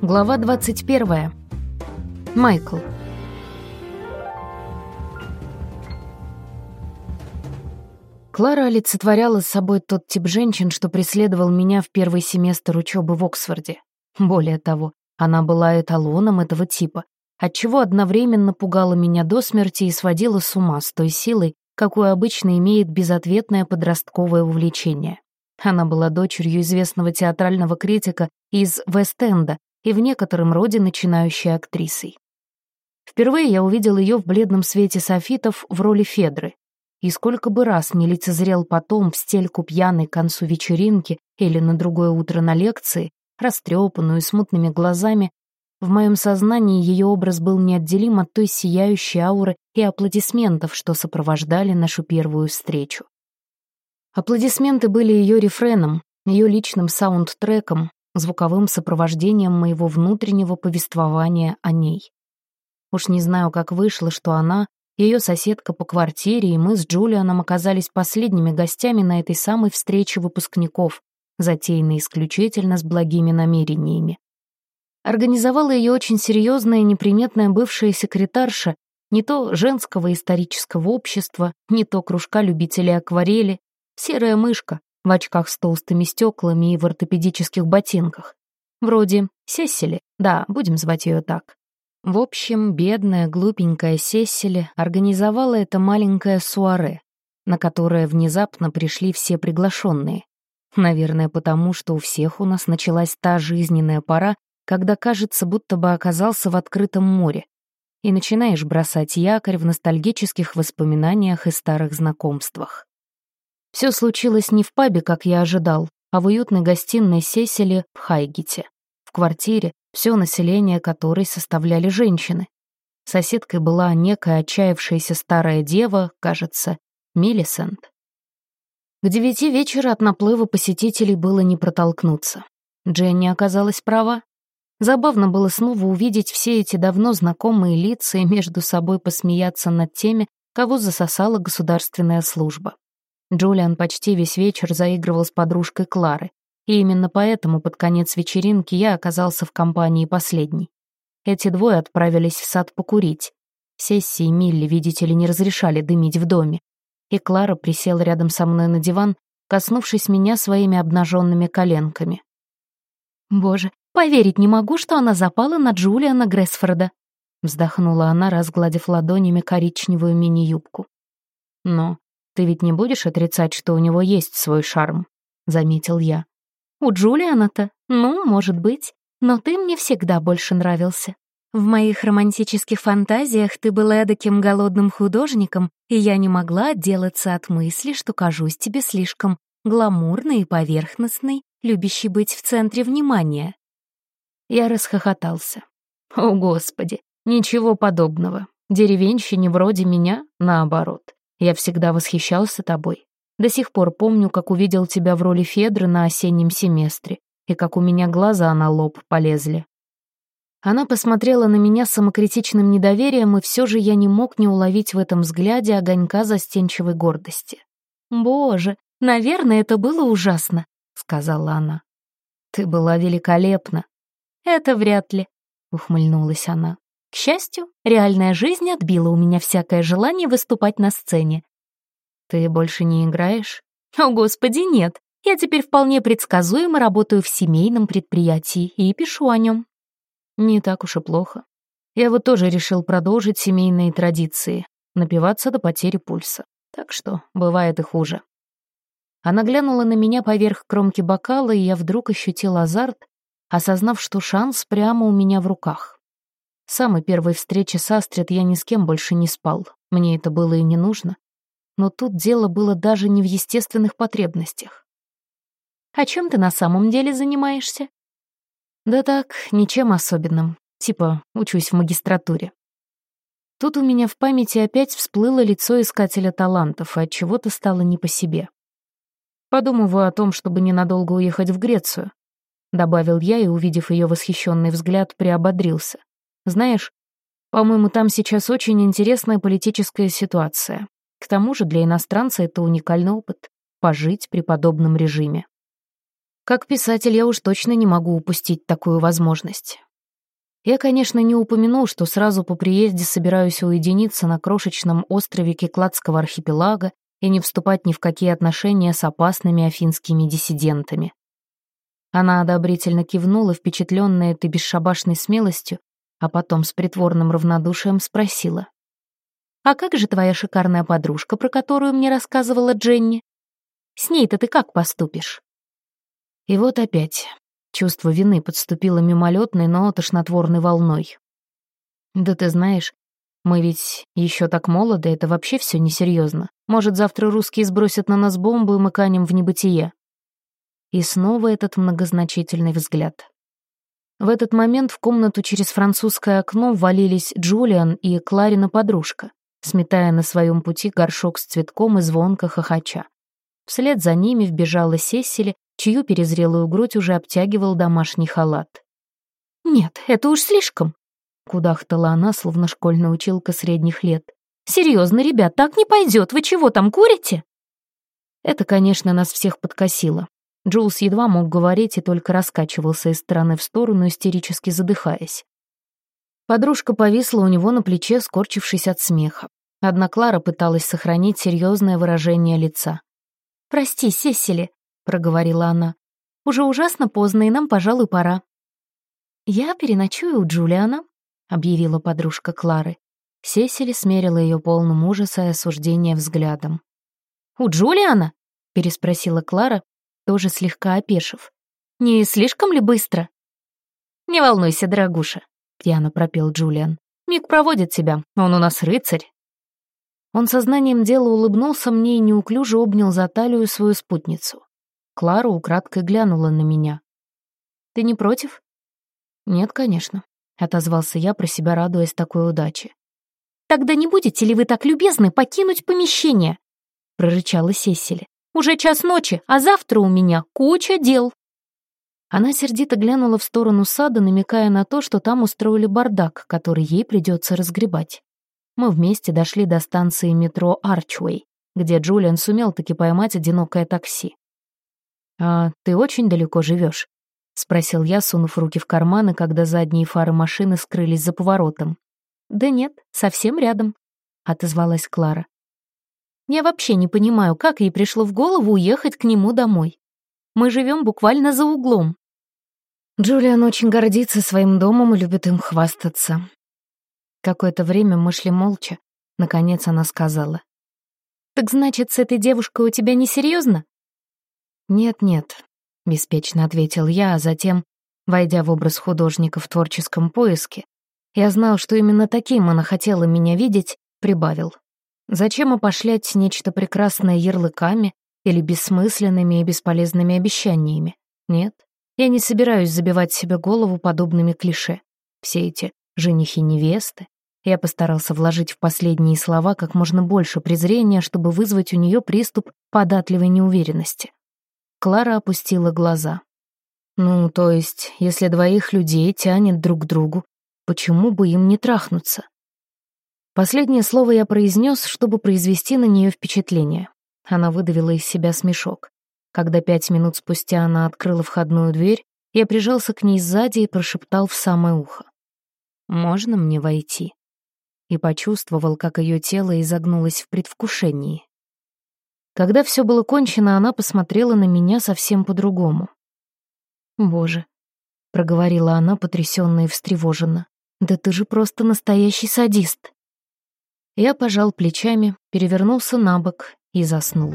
Глава 21. Майкл. Клара олицетворяла с собой тот тип женщин, что преследовал меня в первый семестр учебы в Оксфорде. Более того, она была эталоном этого типа, отчего одновременно пугала меня до смерти и сводила с ума с той силой, какую обычно имеет безответное подростковое увлечение. Она была дочерью известного театрального критика из Вест-Энда и в некотором роде начинающей актрисой. Впервые я увидел ее в бледном свете софитов в роли Федры. И сколько бы раз не лицезрел потом в стельку пьяной к концу вечеринки или на другое утро на лекции, растрепанную с мутными глазами, в моем сознании ее образ был неотделим от той сияющей ауры и аплодисментов, что сопровождали нашу первую встречу. Аплодисменты были ее рефреном, ее личным саундтреком, звуковым сопровождением моего внутреннего повествования о ней. Уж не знаю, как вышло, что она, ее соседка по квартире и мы с Джулианом оказались последними гостями на этой самой встрече выпускников, затеянной исключительно с благими намерениями. Организовала ее очень серьезная неприметная бывшая секретарша не то женского исторического общества, не то кружка любителей акварели, серая мышка, в очках с толстыми стеклами и в ортопедических ботинках. Вроде Сесили, да, будем звать ее так. В общем, бедная, глупенькая Сесили организовала это маленькое суаре, на которое внезапно пришли все приглашенные. Наверное, потому что у всех у нас началась та жизненная пора, когда кажется, будто бы оказался в открытом море, и начинаешь бросать якорь в ностальгических воспоминаниях и старых знакомствах. Все случилось не в пабе, как я ожидал, а в уютной гостиной Сесили в Хайгите, в квартире, все население которой составляли женщины. Соседкой была некая отчаявшаяся старая дева, кажется, Миллисент. К девяти вечера от наплыва посетителей было не протолкнуться. Дженни оказалась права. Забавно было снова увидеть все эти давно знакомые лица и между собой посмеяться над теми, кого засосала государственная служба. Джулиан почти весь вечер заигрывал с подружкой Клары, и именно поэтому под конец вечеринки я оказался в компании последней. Эти двое отправились в сад покурить. Сессии Милли, видите ли, не разрешали дымить в доме. И Клара присела рядом со мной на диван, коснувшись меня своими обнаженными коленками. «Боже, поверить не могу, что она запала на Джулиана Гресфорда», вздохнула она, разгладив ладонями коричневую мини-юбку. «Но «Ты ведь не будешь отрицать, что у него есть свой шарм?» — заметил я. «У Джулиана-то? Ну, может быть. Но ты мне всегда больше нравился. В моих романтических фантазиях ты был эдаким голодным художником, и я не могла отделаться от мысли, что кажусь тебе слишком гламурной и поверхностной, любящей быть в центре внимания». Я расхохотался. «О, Господи, ничего подобного. Деревенщине вроде меня, наоборот. Я всегда восхищался тобой. До сих пор помню, как увидел тебя в роли Федры на осеннем семестре, и как у меня глаза на лоб полезли. Она посмотрела на меня с самокритичным недоверием, и все же я не мог не уловить в этом взгляде огонька застенчивой гордости. «Боже, наверное, это было ужасно», — сказала она. «Ты была великолепна». «Это вряд ли», — ухмыльнулась она. К счастью, реальная жизнь отбила у меня всякое желание выступать на сцене. Ты больше не играешь? О, господи, нет. Я теперь вполне предсказуемо работаю в семейном предприятии и пишу о нем. Не так уж и плохо. Я вот тоже решил продолжить семейные традиции, напиваться до потери пульса. Так что бывает и хуже. Она глянула на меня поверх кромки бокала, и я вдруг ощутил азарт, осознав, что шанс прямо у меня в руках. Самой первой встречи с Астрид я ни с кем больше не спал. Мне это было и не нужно. Но тут дело было даже не в естественных потребностях. «О чем ты на самом деле занимаешься?» «Да так, ничем особенным. Типа, учусь в магистратуре». Тут у меня в памяти опять всплыло лицо искателя талантов, и от чего-то стало не по себе. Подумываю о том, чтобы ненадолго уехать в Грецию, добавил я и, увидев ее восхищенный взгляд, приободрился. Знаешь, по-моему, там сейчас очень интересная политическая ситуация. К тому же для иностранца это уникальный опыт — пожить при подобном режиме. Как писатель я уж точно не могу упустить такую возможность. Я, конечно, не упомянул, что сразу по приезде собираюсь уединиться на крошечном острове Кекладского архипелага и не вступать ни в какие отношения с опасными афинскими диссидентами. Она одобрительно кивнула, впечатленная этой бесшабашной смелостью, а потом с притворным равнодушием спросила. «А как же твоя шикарная подружка, про которую мне рассказывала Дженни? С ней-то ты как поступишь?» И вот опять чувство вины подступило мимолетной, но тошнотворной волной. «Да ты знаешь, мы ведь еще так молоды, это вообще все несерьезно. Может, завтра русские сбросят на нас бомбу, и мы канем в небытие». И снова этот многозначительный взгляд. В этот момент в комнату через французское окно ввалились Джулиан и Кларина подружка, сметая на своем пути горшок с цветком и звонко хохоча. Вслед за ними вбежала Сесили, чью перезрелую грудь уже обтягивал домашний халат. «Нет, это уж слишком», — кудахтала она, словно школьная училка средних лет. «Серьезно, ребят, так не пойдет. Вы чего там курите?» Это, конечно, нас всех подкосило. Джулс едва мог говорить и только раскачивался из стороны в сторону, истерически задыхаясь. Подружка повисла у него на плече, скорчившись от смеха. Одна Клара пыталась сохранить серьезное выражение лица. «Прости, Сесили», — проговорила она. «Уже ужасно поздно, и нам, пожалуй, пора». «Я переночую у Джулиана», — объявила подружка Клары. Сесили смерила ее полным ужаса и осуждения взглядом. «У Джулиана?» — переспросила Клара, тоже слегка опешив. «Не слишком ли быстро?» «Не волнуйся, дорогуша», — пьяно пропел Джулиан. «Миг проводит тебя, он у нас рыцарь». Он сознанием дела улыбнулся мне и неуклюже обнял за талию свою спутницу. Клара украдкой глянула на меня. «Ты не против?» «Нет, конечно», — отозвался я, про себя радуясь такой удаче. «Тогда не будете ли вы так любезны покинуть помещение?» — прорычала Сесили. Уже час ночи, а завтра у меня куча дел». Она сердито глянула в сторону сада, намекая на то, что там устроили бардак, который ей придется разгребать. Мы вместе дошли до станции метро Арчуэй, где Джулиан сумел таки поймать одинокое такси. «А ты очень далеко живешь? спросил я, сунув руки в карманы, когда задние фары машины скрылись за поворотом. «Да нет, совсем рядом», — отозвалась Клара. Я вообще не понимаю, как ей пришло в голову уехать к нему домой. Мы живем буквально за углом. Джулиан очень гордится своим домом и любит им хвастаться. Какое-то время мы шли молча. Наконец она сказала. «Так значит, с этой девушкой у тебя несерьезно?» «Нет-нет», — беспечно ответил я, а затем, войдя в образ художника в творческом поиске, я знал, что именно таким она хотела меня видеть, прибавил. Зачем опошлять нечто прекрасное ярлыками или бессмысленными и бесполезными обещаниями? Нет, я не собираюсь забивать себе голову подобными клише. Все эти женихи-невесты. Я постарался вложить в последние слова как можно больше презрения, чтобы вызвать у нее приступ податливой неуверенности. Клара опустила глаза. Ну, то есть, если двоих людей тянет друг к другу, почему бы им не трахнуться? Последнее слово я произнес, чтобы произвести на нее впечатление. Она выдавила из себя смешок. Когда пять минут спустя она открыла входную дверь, я прижался к ней сзади и прошептал в самое ухо. «Можно мне войти?» И почувствовал, как ее тело изогнулось в предвкушении. Когда все было кончено, она посмотрела на меня совсем по-другому. «Боже», — проговорила она, потрясённая и встревоженно, «да ты же просто настоящий садист!» Я пожал плечами, перевернулся на бок и заснул.